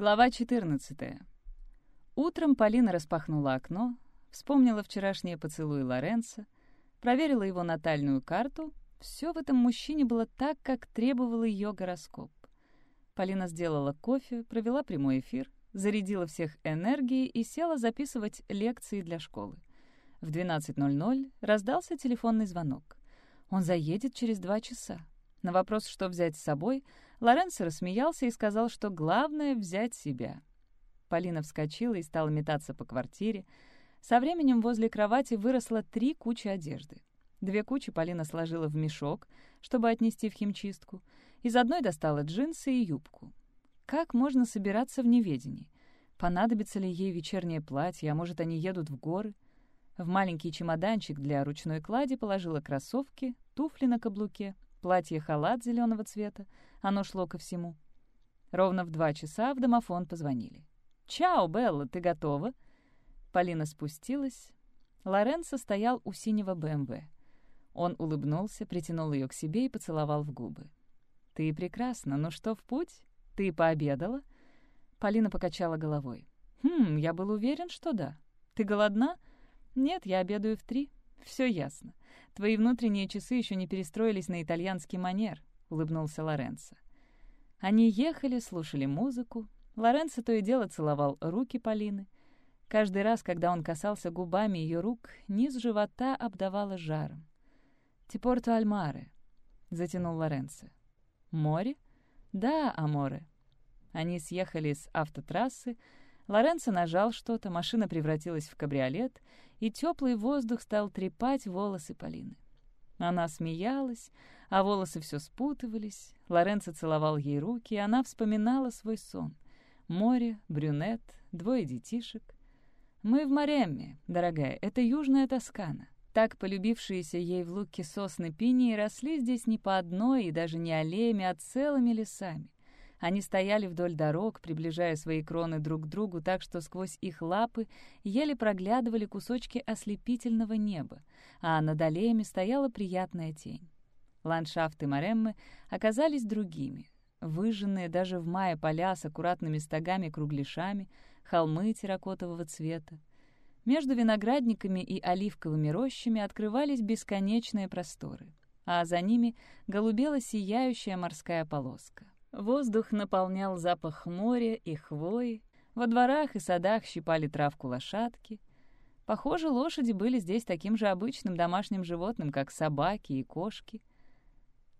Глава 14. Утром Полина распахнула окно, вспомнила вчерашние поцелуи Лоренца, проверила его натальную карту. Все в этом мужчине было так, как требовал ее гороскоп. Полина сделала кофе, провела прямой эфир, зарядила всех энергией и села записывать лекции для школы. В 12.00 раздался телефонный звонок. Он заедет через два часа. На вопрос, что взять с собой, Лоренцо рассмеялся и сказал, что главное — взять себя. Полина вскочила и стала метаться по квартире. Со временем возле кровати выросло три кучи одежды. Две кучи Полина сложила в мешок, чтобы отнести в химчистку. Из одной достала джинсы и юбку. Как можно собираться в неведении? Понадобится ли ей вечернее платье, а может, они едут в горы? В маленький чемоданчик для ручной клади положила кроссовки, туфли на каблуке, платье-халат зеленого цвета, оно шло ко всему. Ровно в два часа в домофон позвонили. «Чао, Белла, ты готова?» Полина спустилась. Лоренцо стоял у синего БМВ. Он улыбнулся, притянул ее к себе и поцеловал в губы. «Ты прекрасна. Ну что, в путь? Ты пообедала?» Полина покачала головой. «Хм, я был уверен, что да. Ты голодна?» «Нет, я обедаю в три. Все ясно. Твои внутренние часы еще не перестроились на итальянский манер», — улыбнулся Лоренцо. Они ехали, слушали музыку. Лоренцо то и дело целовал руки Полины. Каждый раз, когда он касался губами ее рук, низ живота обдавало жаром. «Типорто Альмаре», — затянул Лоренцо. «Море?» «Да, Аморе». Они съехали с автотрассы, Лоренцо нажал что-то, машина превратилась в кабриолет, и теплый воздух стал трепать волосы Полины. Она смеялась, а волосы все спутывались. Лоренцо целовал ей руки, и она вспоминала свой сон. Море, брюнет, двое детишек. «Мы в Маремме, дорогая, это южная Тоскана». Так полюбившиеся ей в луке сосны пинии росли здесь не по одной и даже не аллеями, а целыми лесами. Они стояли вдоль дорог, приближая свои кроны друг к другу так, что сквозь их лапы еле проглядывали кусочки ослепительного неба, а над аллеями стояла приятная тень. Ландшафты Мареммы оказались другими. Выжженные даже в мае поля с аккуратными стогами-кругляшами, холмы терракотового цвета. Между виноградниками и оливковыми рощами открывались бесконечные просторы, а за ними голубела сияющая морская полоска. Воздух наполнял запах моря и хвои, во дворах и садах щипали травку лошадки. Похоже, лошади были здесь таким же обычным домашним животным, как собаки и кошки.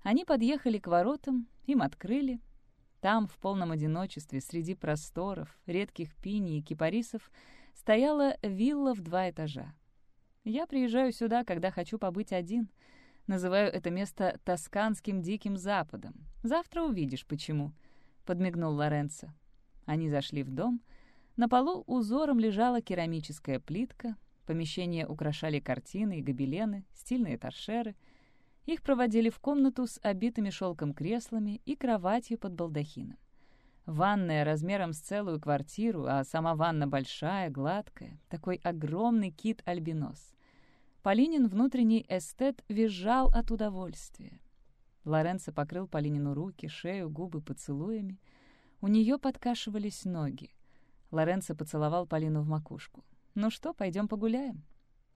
Они подъехали к воротам, им открыли. Там, в полном одиночестве, среди просторов, редких пиней и кипарисов, стояла вилла в два этажа. Я приезжаю сюда, когда хочу побыть один — Называю это место Тосканским Диким Западом. Завтра увидишь, почему», — подмигнул Лоренцо. Они зашли в дом. На полу узором лежала керамическая плитка, помещение украшали картины и гобелены, стильные торшеры. Их проводили в комнату с обитыми шелком креслами и кроватью под балдахином. Ванная размером с целую квартиру, а сама ванна большая, гладкая, такой огромный кит-альбинос. Полинин, внутренний эстет, визжал от удовольствия. Лоренцо покрыл Полинину руки, шею, губы поцелуями. У нее подкашивались ноги. Лоренцо поцеловал Полину в макушку. «Ну что, пойдем погуляем?»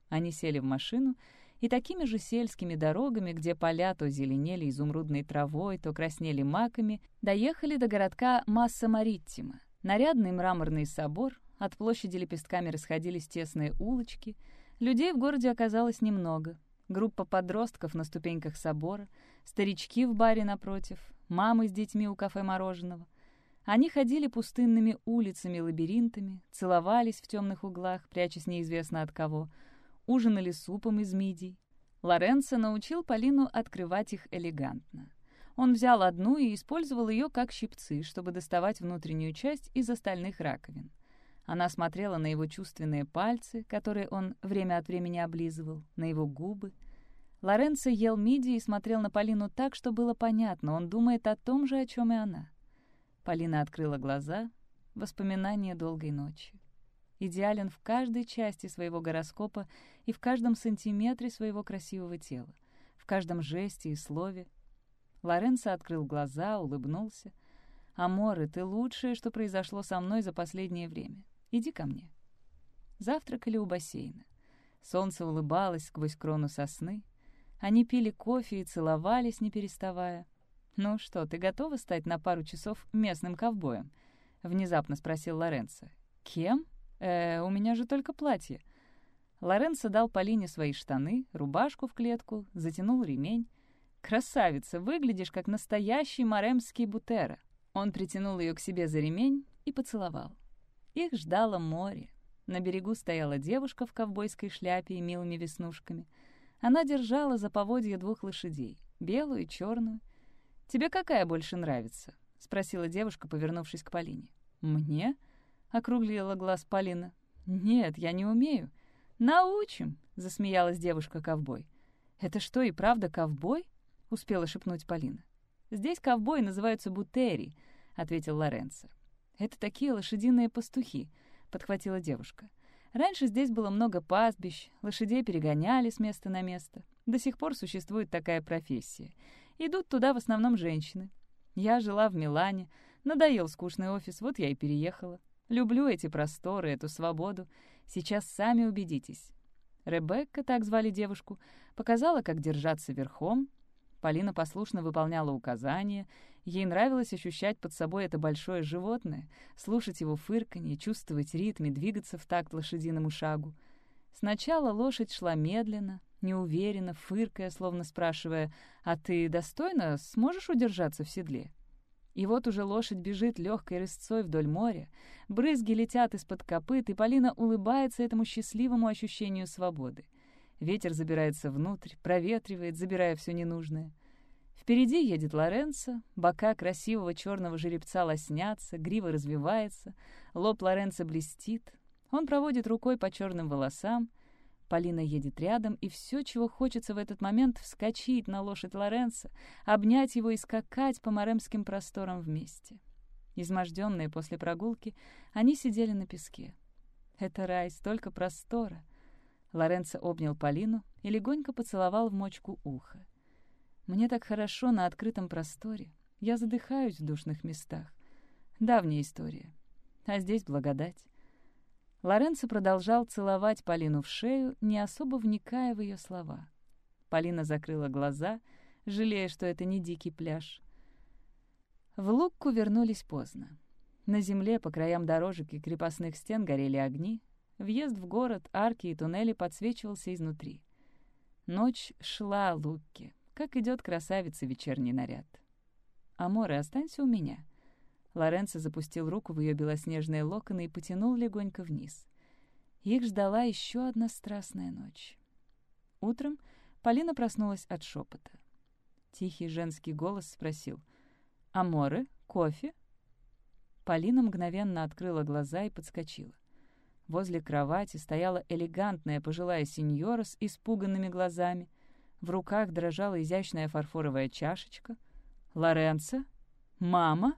Они сели в машину, и такими же сельскими дорогами, где поля то зеленели изумрудной травой, то краснели маками, доехали до городка Масса-Мариттима. Нарядный мраморный собор, от площади лепестками расходились тесные улочки — Людей в городе оказалось немного. Группа подростков на ступеньках собора, старички в баре напротив, мамы с детьми у кафе мороженого. Они ходили пустынными улицами-лабиринтами, целовались в темных углах, прячась неизвестно от кого, ужинали супом из мидий. Лоренцо научил Полину открывать их элегантно. Он взял одну и использовал ее как щипцы, чтобы доставать внутреннюю часть из остальных раковин. Она смотрела на его чувственные пальцы, которые он время от времени облизывал, на его губы. Лоренцо ел миди и смотрел на Полину так, что было понятно, он думает о том же, о чем и она. Полина открыла глаза. Воспоминания долгой ночи. Идеален в каждой части своего гороскопа и в каждом сантиметре своего красивого тела, в каждом жесте и слове. Лоренцо открыл глаза, улыбнулся. «Аморы, ты лучшее, что произошло со мной за последнее время. Иди ко мне». Завтракали у бассейна. Солнце улыбалось сквозь крону сосны. Они пили кофе и целовались, не переставая. «Ну что, ты готова стать на пару часов местным ковбоем?» — внезапно спросил Лоренцо. «Кем? Э, у меня же только платье». Лоренцо дал Полине свои штаны, рубашку в клетку, затянул ремень. «Красавица, выглядишь как настоящий маремский бутера». Он притянул ее к себе за ремень и поцеловал. Их ждало море. На берегу стояла девушка в ковбойской шляпе и милыми веснушками. Она держала за поводья двух лошадей, белую и черную. «Тебе какая больше нравится?» — спросила девушка, повернувшись к Полине. «Мне?» — округлила глаз Полина. «Нет, я не умею». «Научим!» — засмеялась девушка-ковбой. «Это что, и правда ковбой?» — успела шепнуть Полина. «Здесь ковбои называются бутери», — ответил Лоренцо. «Это такие лошадиные пастухи», — подхватила девушка. «Раньше здесь было много пастбищ, лошадей перегоняли с места на место. До сих пор существует такая профессия. Идут туда в основном женщины. Я жила в Милане, надоел скучный офис, вот я и переехала. Люблю эти просторы, эту свободу. Сейчас сами убедитесь». Ребекка, так звали девушку, показала, как держаться верхом. Полина послушно выполняла указания. Ей нравилось ощущать под собой это большое животное, слушать его фырканье, чувствовать ритм и двигаться в такт лошадиному шагу. Сначала лошадь шла медленно, неуверенно, фыркая, словно спрашивая, «А ты достойно сможешь удержаться в седле?» И вот уже лошадь бежит легкой рысцой вдоль моря, брызги летят из-под копыт, и Полина улыбается этому счастливому ощущению свободы. Ветер забирается внутрь, проветривает, забирая все ненужное. Впереди едет Лоренцо, бока красивого черного жеребца лоснятся, грива развивается, лоб Лоренцо блестит. Он проводит рукой по черным волосам — Полина едет рядом, и все, чего хочется в этот момент, вскочить на лошадь Лоренца, обнять его и скакать по маремским просторам вместе. Изможденные после прогулки, они сидели на песке. Это рай, столько простора. Лоренцо обнял Полину и легонько поцеловал в мочку уха. «Мне так хорошо на открытом просторе. Я задыхаюсь в душных местах. Давняя история. А здесь благодать. Лоренцо продолжал целовать Полину в шею, не особо вникая в ее слова. Полина закрыла глаза, жалея, что это не дикий пляж. В Лукку вернулись поздно. На земле по краям дорожек и крепостных стен горели огни. Въезд в город, арки и туннели подсвечивался изнутри. Ночь шла Лукке, как идет красавица вечерний наряд. «Аморе, останься у меня», Лоренцо запустил руку в ее белоснежные локоны и потянул легонько вниз. Их ждала еще одна страстная ночь. Утром Полина проснулась от шепота. Тихий женский голос спросил «Аморы? Кофе?» Полина мгновенно открыла глаза и подскочила. Возле кровати стояла элегантная пожилая сеньора с испуганными глазами. В руках дрожала изящная фарфоровая чашечка. «Лоренцо? Мама?»